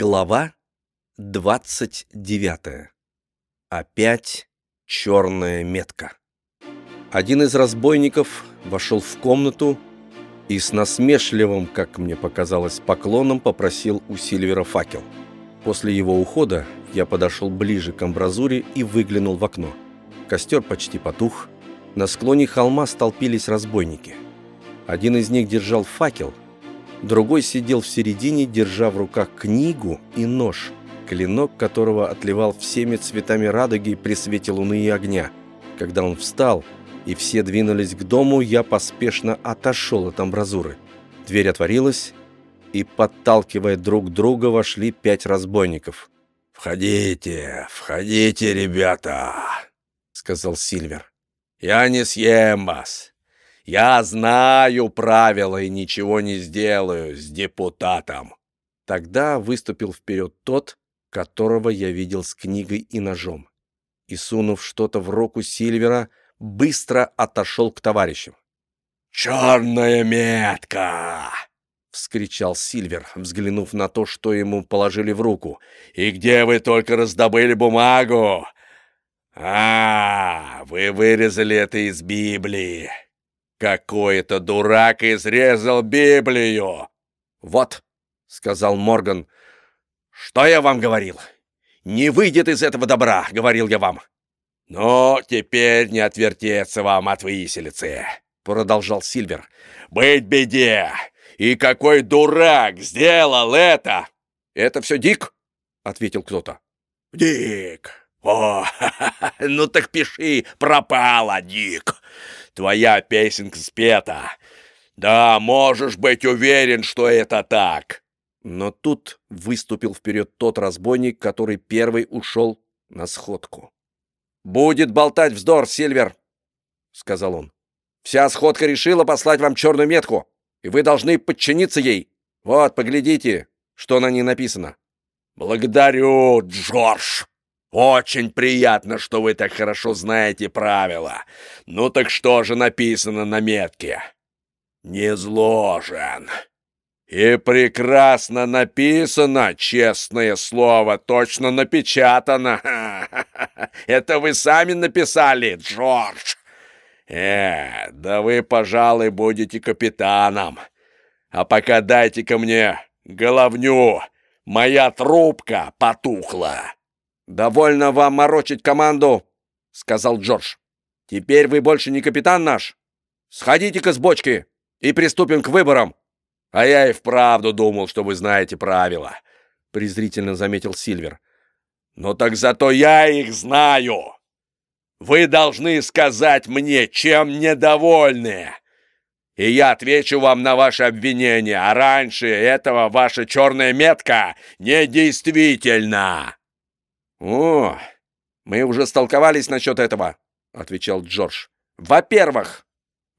Глава 29. Опять черная метка. Один из разбойников вошел в комнату и с насмешливым, как мне показалось, поклоном попросил у Сильвера факел. После его ухода я подошел ближе к амбразуре и выглянул в окно. Костер почти потух. На склоне холма столпились разбойники. Один из них держал факел – Другой сидел в середине, держа в руках книгу и нож, клинок которого отливал всеми цветами радуги при свете луны и огня. Когда он встал, и все двинулись к дому, я поспешно отошел от амбразуры. Дверь отворилась, и, подталкивая друг друга, вошли пять разбойников. «Входите, входите, ребята!» — сказал Сильвер. «Я не съем вас. Я знаю правила и ничего не сделаю с депутатом. Тогда выступил вперед тот, которого я видел с книгой и ножом. И, сунув что-то в руку Сильвера, быстро отошел к товарищам. «Черная метка!» — вскричал Сильвер, взглянув на то, что ему положили в руку. «И где вы только раздобыли бумагу?» «А, вы вырезали это из Библии. Какой-то дурак изрезал Библию. Вот, сказал Морган. Что я вам говорил? Не выйдет из этого добра, говорил я вам. Но теперь не отвертеться вам от виселицы, продолжал Сильвер. Быть беде! И какой дурак сделал это? Это все Дик, ответил кто-то. Дик. О, ну так пиши, пропала, Дик. Твоя песенка спета. Да, можешь быть уверен, что это так. Но тут выступил вперед тот разбойник, который первый ушел на сходку. «Будет болтать вздор, Сильвер!» — сказал он. «Вся сходка решила послать вам черную метку, и вы должны подчиниться ей. Вот, поглядите, что на ней написано». «Благодарю, Джордж!» Очень приятно, что вы так хорошо знаете правила. Ну так что же написано на метке? Не зложен. И прекрасно написано, честное слово, точно напечатано. Это вы сами написали, Джордж. Э, да вы, пожалуй, будете капитаном. А пока дайте-ка мне головню. Моя трубка потухла. «Довольно вам морочить команду», — сказал Джордж. «Теперь вы больше не капитан наш. Сходите-ка с бочки и приступим к выборам». «А я и вправду думал, что вы знаете правила», — презрительно заметил Сильвер. «Но так зато я их знаю. Вы должны сказать мне, чем недовольны, и я отвечу вам на ваши обвинения, а раньше этого ваша черная метка недействительна». «О, мы уже столковались насчет этого», — отвечал Джордж. «Во-первых,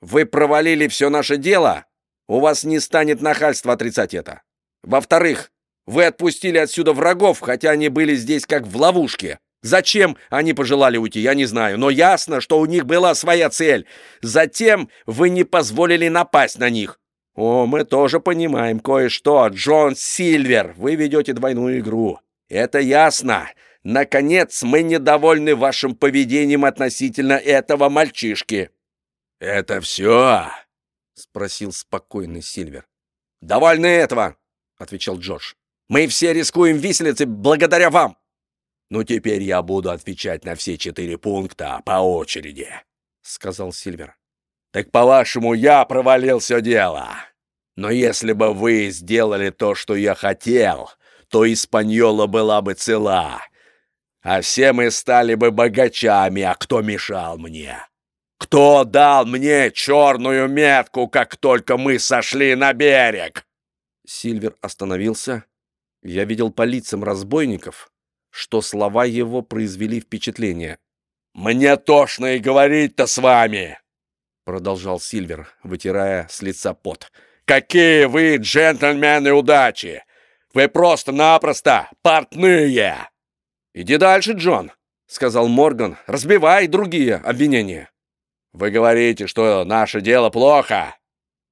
вы провалили все наше дело, у вас не станет нахальства отрицать это. Во-вторых, вы отпустили отсюда врагов, хотя они были здесь как в ловушке. Зачем они пожелали уйти, я не знаю, но ясно, что у них была своя цель. Затем вы не позволили напасть на них. О, мы тоже понимаем кое-что. Джон Сильвер, вы ведете двойную игру. Это ясно. Наконец, мы недовольны вашим поведением относительно этого мальчишки». «Это все?» — спросил спокойный Сильвер. «Довольны этого», — отвечал Джордж. «Мы все рискуем виселицей благодаря вам». «Ну, теперь я буду отвечать на все четыре пункта по очереди», — сказал Сильвер. «Так, по-вашему, я провалил все дело. Но если бы вы сделали то, что я хотел, то Испаньола была бы цела, а все мы стали бы богачами, а кто мешал мне? Кто дал мне черную метку, как только мы сошли на берег?» Сильвер остановился. Я видел по лицам разбойников, что слова его произвели впечатление. «Мне тошно и говорить-то с вами!» Продолжал Сильвер, вытирая с лица пот. «Какие вы джентльмены удачи! Вы просто-напросто портные!» «Иди дальше, Джон», — сказал Морган. «Разбивай другие обвинения». «Вы говорите, что наше дело плохо.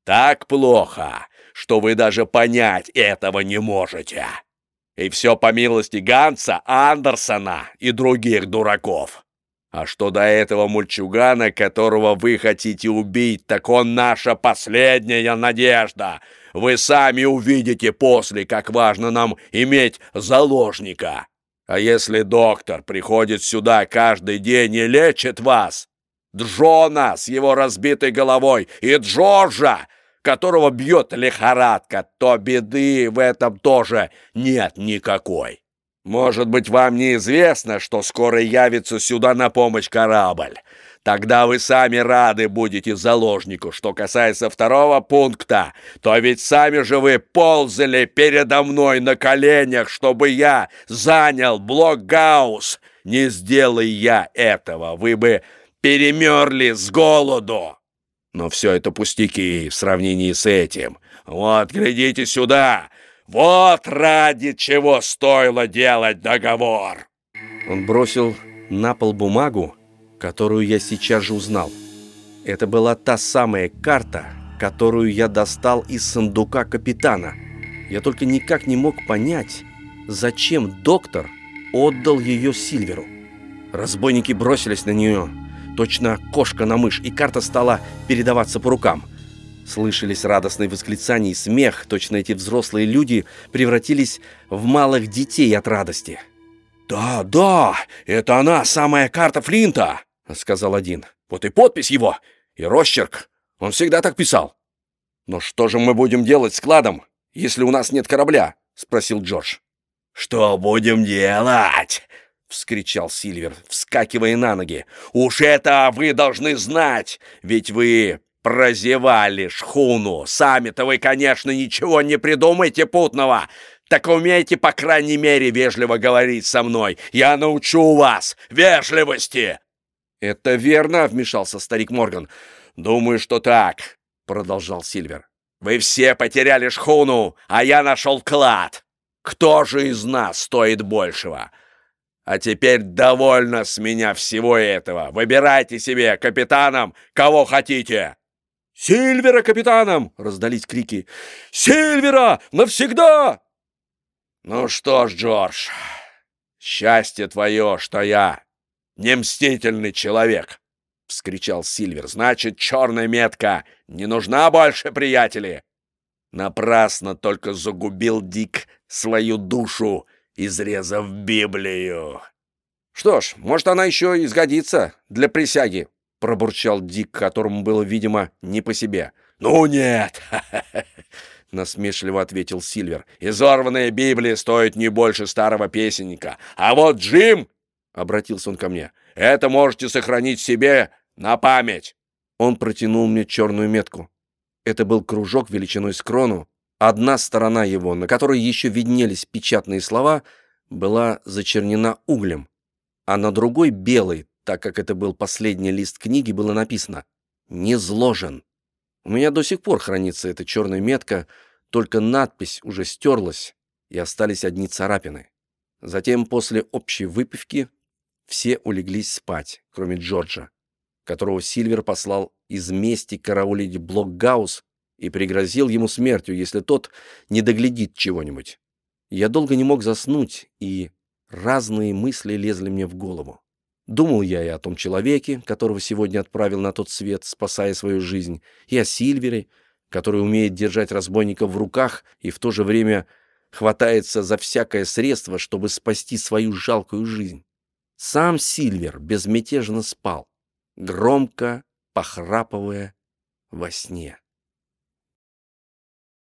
Так плохо, что вы даже понять этого не можете. И все по милости Ганса, Андерсона и других дураков. А что до этого мульчугана, которого вы хотите убить, так он наша последняя надежда. Вы сами увидите после, как важно нам иметь заложника. А если доктор приходит сюда каждый день и лечит вас, Джона с его разбитой головой и Джорджа, которого бьет лихорадка, то беды в этом тоже нет никакой. Может быть, вам неизвестно, что скоро явится сюда на помощь корабль. Тогда вы сами рады будете заложнику. Что касается второго пункта, то ведь сами же вы ползали передо мной на коленях, чтобы я занял Блокгаус. Не сделай я этого, вы бы перемерли с голоду. Но все это пустяки в сравнении с этим. Вот, глядите сюда, вот ради чего стоило делать договор!» Он бросил на пол бумагу, которую я сейчас же узнал. Это была та самая карта, которую я достал из сундука капитана. Я только никак не мог понять, зачем доктор отдал ее Сильверу. Разбойники бросились на нее, точно кошка на мышь, и карта стала передаваться по рукам – Слышались радостные восклицания и смех, точно эти взрослые люди превратились в малых детей от радости. «Да, да, это она, самая карта Флинта!» — сказал один. «Вот и подпись его, и росчерк. Он всегда так писал». «Но что же мы будем делать с кладом, если у нас нет корабля?» — спросил Джордж. «Что будем делать?» — вскричал Сильвер, вскакивая на ноги. «Уж это вы должны знать, ведь вы Прозевали шхуну. Сами-то вы, конечно, ничего не придумайте путного. Так умейте, по крайней мере, вежливо говорить со мной. Я научу вас вежливости. Это верно, вмешался старик Морган. Думаю, что так, продолжал Сильвер. Вы все потеряли шхуну, а я нашел клад. Кто же из нас стоит большего? А теперь довольно с меня всего этого. Выбирайте себе капитаном, кого хотите. «Сильвера капитаном!» — раздались крики. «Сильвера! Навсегда!» «Ну что ж, Джордж, счастье твое, что я не мстительный человек!» — вскричал Сильвер. «Значит, черная метка не нужна больше, приятели!» Напрасно только загубил Дик свою душу, изрезав Библию. «Что ж, может, она еще и сгодится для присяги», — пробурчал Дик, которому было, видимо, не по себе. «Ну нет!» — насмешливо ответил Сильвер. «Изорванная Библия стоит не больше старого песенника. А вот Джим!» — обратился он ко мне. «Это можете сохранить себе на память!» Он протянул мне черную метку. Это был кружок величиной с крону. Одна сторона его, на которой еще виднелись печатные слова, была зачернена углем, а на другой, белой, так как это был последний лист книги, было написано «Не зложен». У меня до сих пор хранится эта черная метка, только надпись уже стерлась, и остались одни царапины. Затем, после общей выпивки, все улеглись спать, кроме Джорджа, которого Сильвер послал из мести караулить Блокгаус и пригрозил ему смертью, если тот не доглядит чего-нибудь. Я долго не мог заснуть, и разные мысли лезли мне в голову. Думал я и о том человеке, которого сегодня отправил на тот свет, спасая свою жизнь, и о Сильвере, который умеет держать разбойника в руках и в то же время хватается за всякое средство, чтобы спасти свою жалкую жизнь. Сам Сильвер безмятежно спал, громко похрапывая во сне.